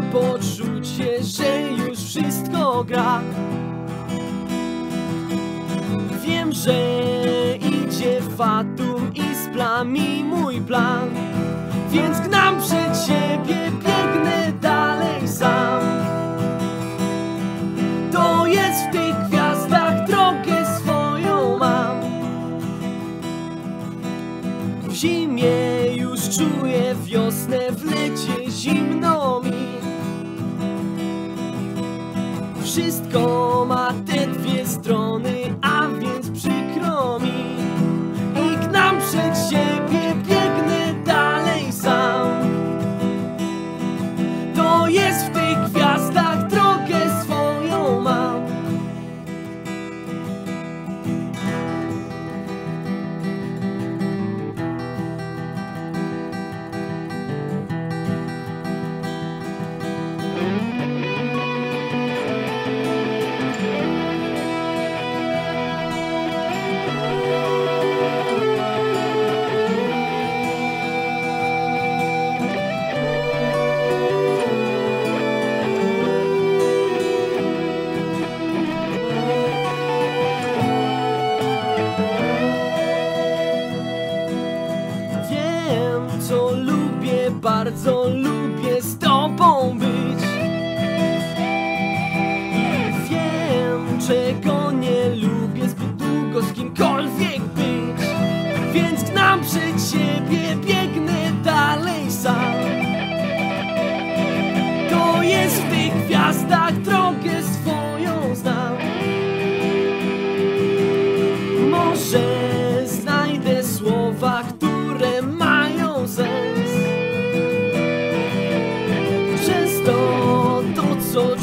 poczucie, że już wszystko gra. Wiem, że idzie fatum i splami mój plan Więc gnam przed siebie, biegnę dalej sam. To jest w tych gwiazdach, drogę swoją mam. W zimie Wszystko ma te dwie strony, bardzo lubię z tobą być. Wiem, czego nie lubię zbyt długo z kimkolwiek być. Więc gnam przed siebie, biegnę dalej sam. To jest w tych gwiazdach, drogę swoją znam. Może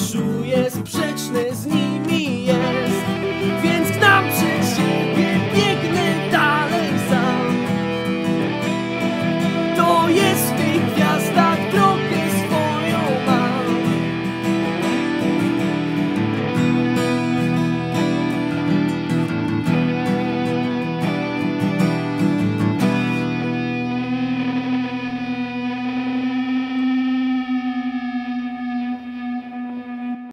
Przez to, to co czuję,